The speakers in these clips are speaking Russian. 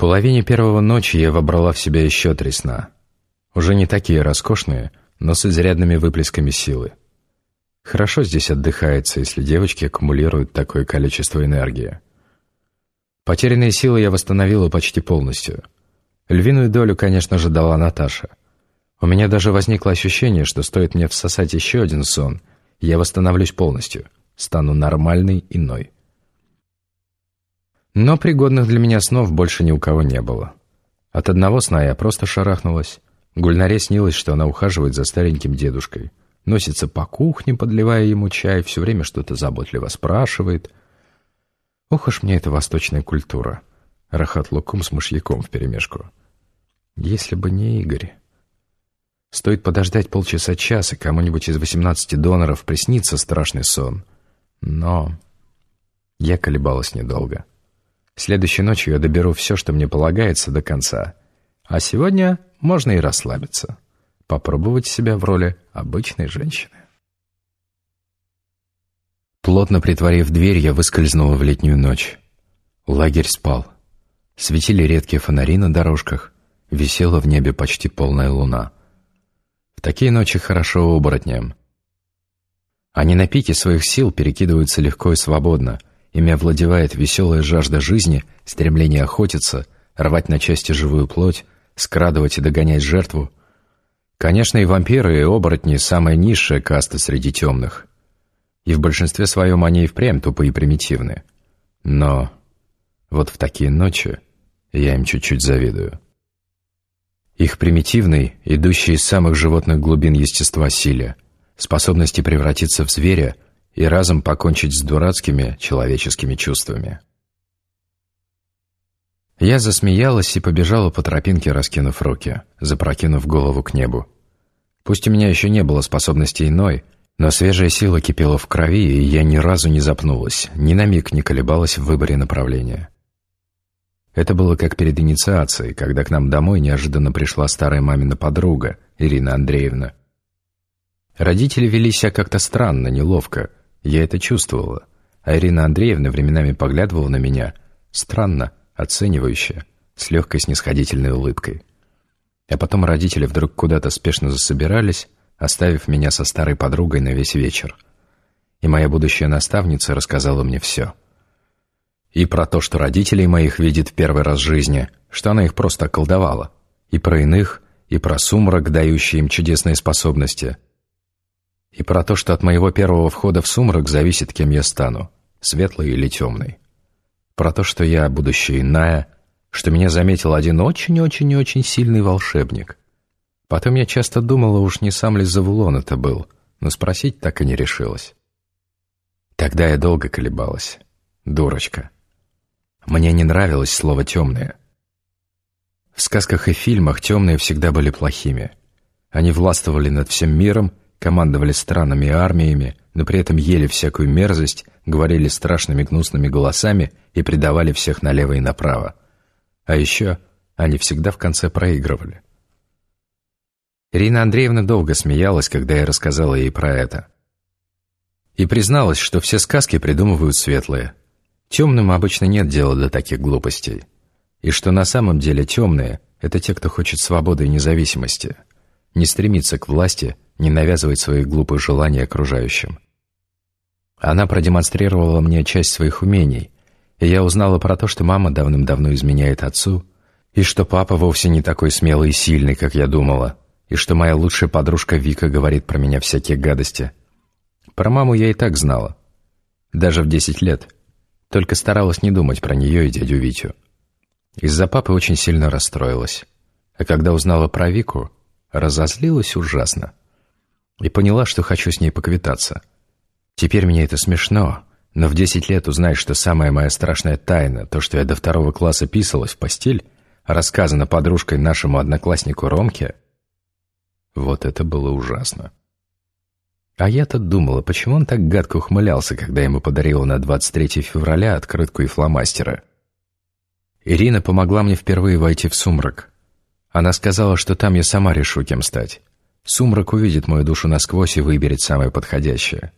половине первого ночи я вобрала в себя еще три сна. Уже не такие роскошные, но с изрядными выплесками силы. Хорошо здесь отдыхается, если девочки аккумулируют такое количество энергии. Потерянные силы я восстановила почти полностью. Львиную долю, конечно же, дала Наташа. У меня даже возникло ощущение, что стоит мне всосать еще один сон, я восстановлюсь полностью, стану нормальной иной. Но пригодных для меня снов больше ни у кого не было. От одного сна я просто шарахнулась. Гульнаре снилось, что она ухаживает за стареньким дедушкой. Носится по кухне, подливая ему чай, все время что-то заботливо спрашивает. Ох уж мне эта восточная культура. Рахат луком с мышьяком вперемешку. Если бы не Игорь... Стоит подождать полчаса-час, и кому-нибудь из восемнадцати доноров приснится страшный сон. Но я колебалась недолго. Следующей ночью я доберу все, что мне полагается, до конца. А сегодня можно и расслабиться. Попробовать себя в роли обычной женщины. Плотно притворив дверь, я выскользнула в летнюю ночь. Лагерь спал. Светили редкие фонари на дорожках. Висела в небе почти полная луна. В такие ночи хорошо оборотням. Они на пике своих сил перекидываются легко и свободно. Ими овладевает веселая жажда жизни, стремление охотиться, рвать на части живую плоть, скрадывать и догонять жертву. Конечно, и вампиры, и оборотни – самая низшая каста среди темных. И в большинстве своем они и впрямь тупые и примитивны. Но вот в такие ночи я им чуть-чуть завидую. Их примитивный, идущий из самых животных глубин естества силе, способности превратиться в зверя и разом покончить с дурацкими человеческими чувствами. Я засмеялась и побежала по тропинке, раскинув руки, запрокинув голову к небу. Пусть у меня еще не было способности иной, но свежая сила кипела в крови, и я ни разу не запнулась, ни на миг не колебалась в выборе направления. Это было как перед инициацией, когда к нам домой неожиданно пришла старая мамина подруга, Ирина Андреевна. Родители вели себя как-то странно, неловко. Я это чувствовала. А Ирина Андреевна временами поглядывала на меня. Странно, оценивающе, с легкой снисходительной улыбкой. А потом родители вдруг куда-то спешно засобирались, оставив меня со старой подругой на весь вечер. И моя будущая наставница рассказала мне все — и про то, что родителей моих видит в первый раз в жизни, что она их просто околдовала. И про иных, и про сумрак, дающий им чудесные способности. И про то, что от моего первого входа в сумрак зависит, кем я стану, светлый или темный. Про то, что я будущая иная, что меня заметил один очень-очень-очень сильный волшебник. Потом я часто думала, уж не сам ли Завулон это был, но спросить так и не решилась. Тогда я долго колебалась. Дурочка. Мне не нравилось слово «темное». В сказках и фильмах темные всегда были плохими. Они властвовали над всем миром, командовали странами и армиями, но при этом ели всякую мерзость, говорили страшными гнусными голосами и предавали всех налево и направо. А еще они всегда в конце проигрывали. Ирина Андреевна долго смеялась, когда я рассказала ей про это. И призналась, что все сказки придумывают светлые – Темным обычно нет дела до таких глупостей. И что на самом деле темные — это те, кто хочет свободы и независимости, не стремится к власти, не навязывает свои глупые желания окружающим. Она продемонстрировала мне часть своих умений, и я узнала про то, что мама давным-давно изменяет отцу, и что папа вовсе не такой смелый и сильный, как я думала, и что моя лучшая подружка Вика говорит про меня всякие гадости. Про маму я и так знала. Даже в десять лет — только старалась не думать про нее и дядю Витю. Из-за папы очень сильно расстроилась. А когда узнала про Вику, разозлилась ужасно. И поняла, что хочу с ней поквитаться. Теперь мне это смешно, но в десять лет узнать, что самая моя страшная тайна, то, что я до второго класса писалась в постель, рассказано подружкой нашему однокласснику Ромке, вот это было ужасно. А я-то думала, почему он так гадко ухмылялся, когда ему подарила на 23 февраля открытку и фломастера. Ирина помогла мне впервые войти в сумрак. Она сказала, что там я сама решу, кем стать. Сумрак увидит мою душу насквозь и выберет самое подходящее.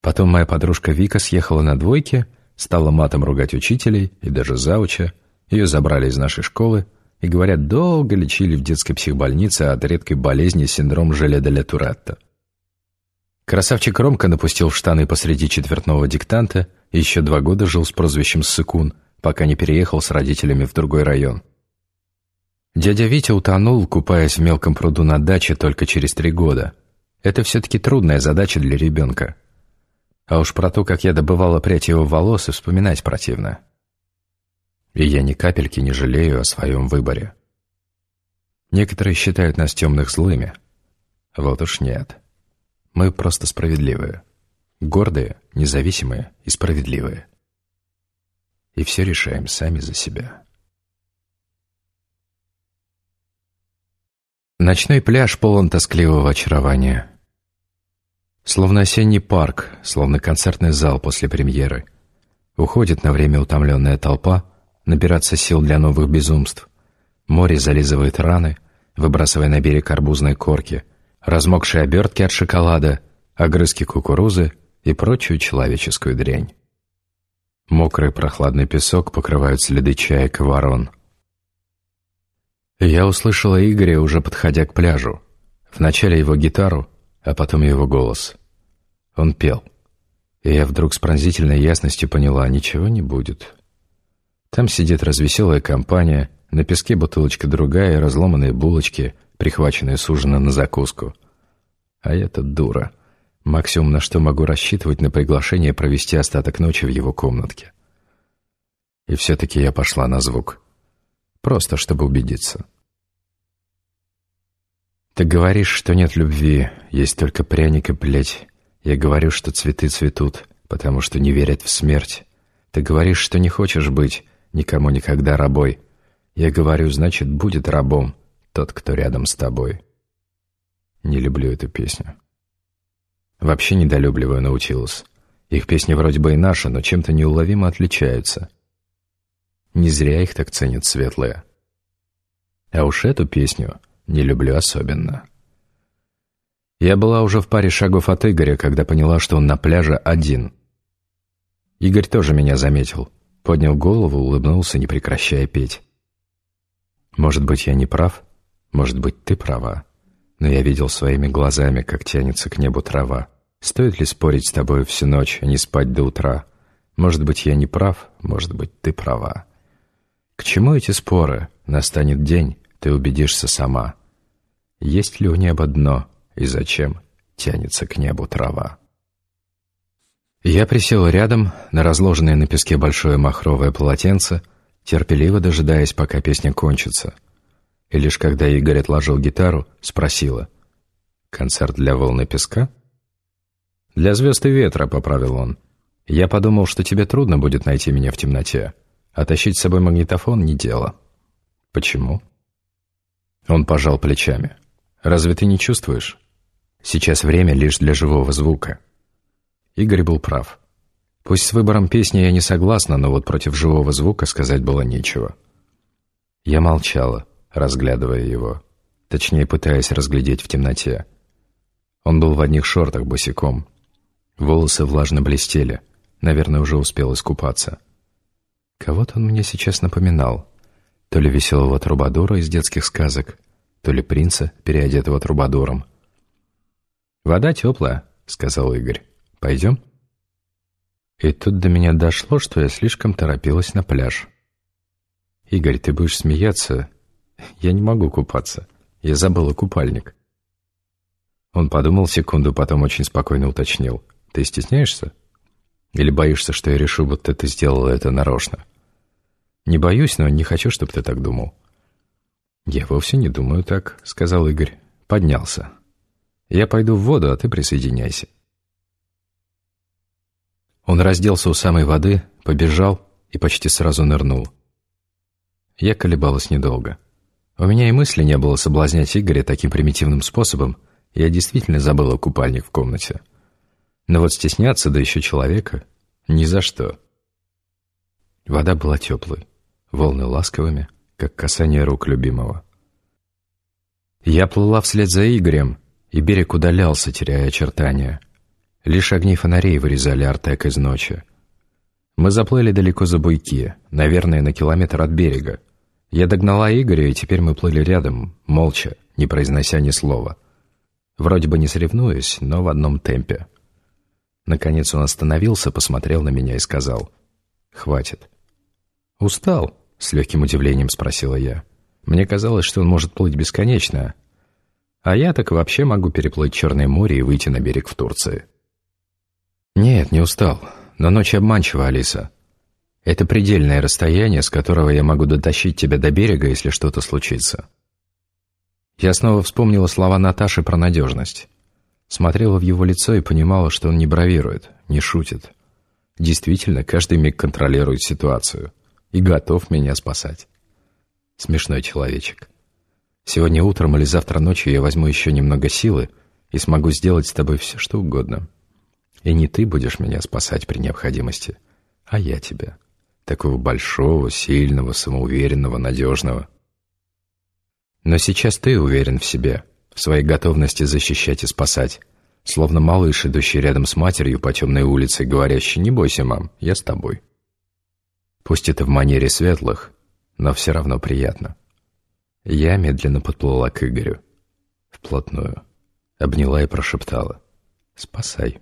Потом моя подружка Вика съехала на двойке, стала матом ругать учителей и даже зауча, Ее забрали из нашей школы и, говорят, долго лечили в детской психбольнице от редкой болезни синдром Желеда Туретта. Красавчик Ромка напустил в штаны посреди четвертного диктанта и еще два года жил с прозвищем Сыкун, пока не переехал с родителями в другой район. Дядя Витя утонул, купаясь в мелком пруду на даче только через три года. Это все-таки трудная задача для ребенка. А уж про то, как я добывала прядь его волос, и вспоминать противно. И я ни капельки не жалею о своем выборе. Некоторые считают нас темных злыми. Вот уж нет. Мы просто справедливые. Гордые, независимые и справедливые. И все решаем сами за себя. Ночной пляж полон тоскливого очарования. Словно осенний парк, словно концертный зал после премьеры. Уходит на время утомленная толпа, набираться сил для новых безумств. Море зализывает раны, выбрасывая на берег арбузные корки, размокшие обертки от шоколада, огрызки кукурузы и прочую человеческую дрянь. Мокрый прохладный песок покрывают следы чаек и ворон. Я услышала Игоря, уже подходя к пляжу. Вначале его гитару, а потом его голос. Он пел. И я вдруг с пронзительной ясностью поняла, ничего не будет. Там сидит развеселая компания, на песке бутылочка другая и разломанные булочки, прихваченные с ужина на закуску. А я-то дура. Максимум, на что могу рассчитывать, на приглашение провести остаток ночи в его комнатке. И все-таки я пошла на звук. Просто, чтобы убедиться. Ты говоришь, что нет любви, есть только пряник и плеть. Я говорю, что цветы цветут, потому что не верят в смерть. Ты говоришь, что не хочешь быть никому никогда рабой. Я говорю, значит, будет рабом тот, кто рядом с тобой. Не люблю эту песню. Вообще недолюбливаю научилась. Их песни вроде бы и наши, но чем-то неуловимо отличаются. Не зря их так ценят светлые. А уж эту песню не люблю особенно. Я была уже в паре шагов от Игоря, когда поняла, что он на пляже один. Игорь тоже меня заметил. Поднял голову, улыбнулся, не прекращая петь. Может быть, я не прав? Может быть, ты права. Но я видел своими глазами, как тянется к небу трава. Стоит ли спорить с тобой всю ночь, а не спать до утра? Может быть, я не прав, может быть, ты права. К чему эти споры? Настанет день, ты убедишься сама. Есть ли у неба дно, и зачем тянется к небу трава? Я присел рядом на разложенное на песке большое махровое полотенце, терпеливо дожидаясь, пока песня кончится. И лишь когда Игорь отложил гитару, спросила. «Концерт для волны песка?» «Для звезд и ветра», — поправил он. «Я подумал, что тебе трудно будет найти меня в темноте, а тащить с собой магнитофон — не дело». «Почему?» Он пожал плечами. «Разве ты не чувствуешь? Сейчас время лишь для живого звука». Игорь был прав. Пусть с выбором песни я не согласна, но вот против живого звука сказать было нечего. Я молчала, разглядывая его, точнее пытаясь разглядеть в темноте. Он был в одних шортах босиком. Волосы влажно блестели, наверное, уже успел искупаться. Кого-то он мне сейчас напоминал. То ли веселого трубадура из детских сказок, то ли принца, переодетого трубадуром. «Вода теплая», — сказал Игорь. «Пойдем?» И тут до меня дошло, что я слишком торопилась на пляж. «Игорь, ты будешь смеяться? Я не могу купаться. Я забыла купальник». Он подумал секунду, потом очень спокойно уточнил. «Ты стесняешься? Или боишься, что я решу, будто ты сделала это нарочно?» «Не боюсь, но не хочу, чтобы ты так думал». «Я вовсе не думаю так», — сказал Игорь. Поднялся. «Я пойду в воду, а ты присоединяйся». Он разделся у самой воды, побежал и почти сразу нырнул. Я колебалась недолго. У меня и мысли не было соблазнять Игоря таким примитивным способом, я действительно забыла купальник в комнате. Но вот стесняться, да еще человека, ни за что. Вода была теплой волны ласковыми, как касание рук любимого. Я плыла вслед за Игорем, и берег удалялся, теряя очертания. Лишь огни фонарей вырезали Артек из ночи. Мы заплыли далеко за буйки, наверное, на километр от берега. Я догнала Игоря, и теперь мы плыли рядом, молча, не произнося ни слова. Вроде бы не соревнуясь, но в одном темпе. Наконец он остановился, посмотрел на меня и сказал «Хватит». «Устал?» — с легким удивлением спросила я. Мне казалось, что он может плыть бесконечно, а я так вообще могу переплыть Черное море и выйти на берег в Турции. «Нет, не устал, но ночь обманчива, Алиса. Это предельное расстояние, с которого я могу дотащить тебя до берега, если что-то случится». Я снова вспомнила слова Наташи про надежность. Смотрела в его лицо и понимала, что он не бравирует, не шутит. Действительно, каждый миг контролирует ситуацию и готов меня спасать. Смешной человечек. Сегодня утром или завтра ночью я возьму еще немного силы и смогу сделать с тобой все, что угодно. И не ты будешь меня спасать при необходимости, а я тебя. Такого большого, сильного, самоуверенного, надежного. Но сейчас ты уверен в себе, в своей готовности защищать и спасать, словно малыш, идущий рядом с матерью по темной улице, говорящий «Не бойся, мам, я с тобой». Пусть это в манере светлых, но все равно приятно. Я медленно подплыла к Игорю. Вплотную. Обняла и прошептала. «Спасай».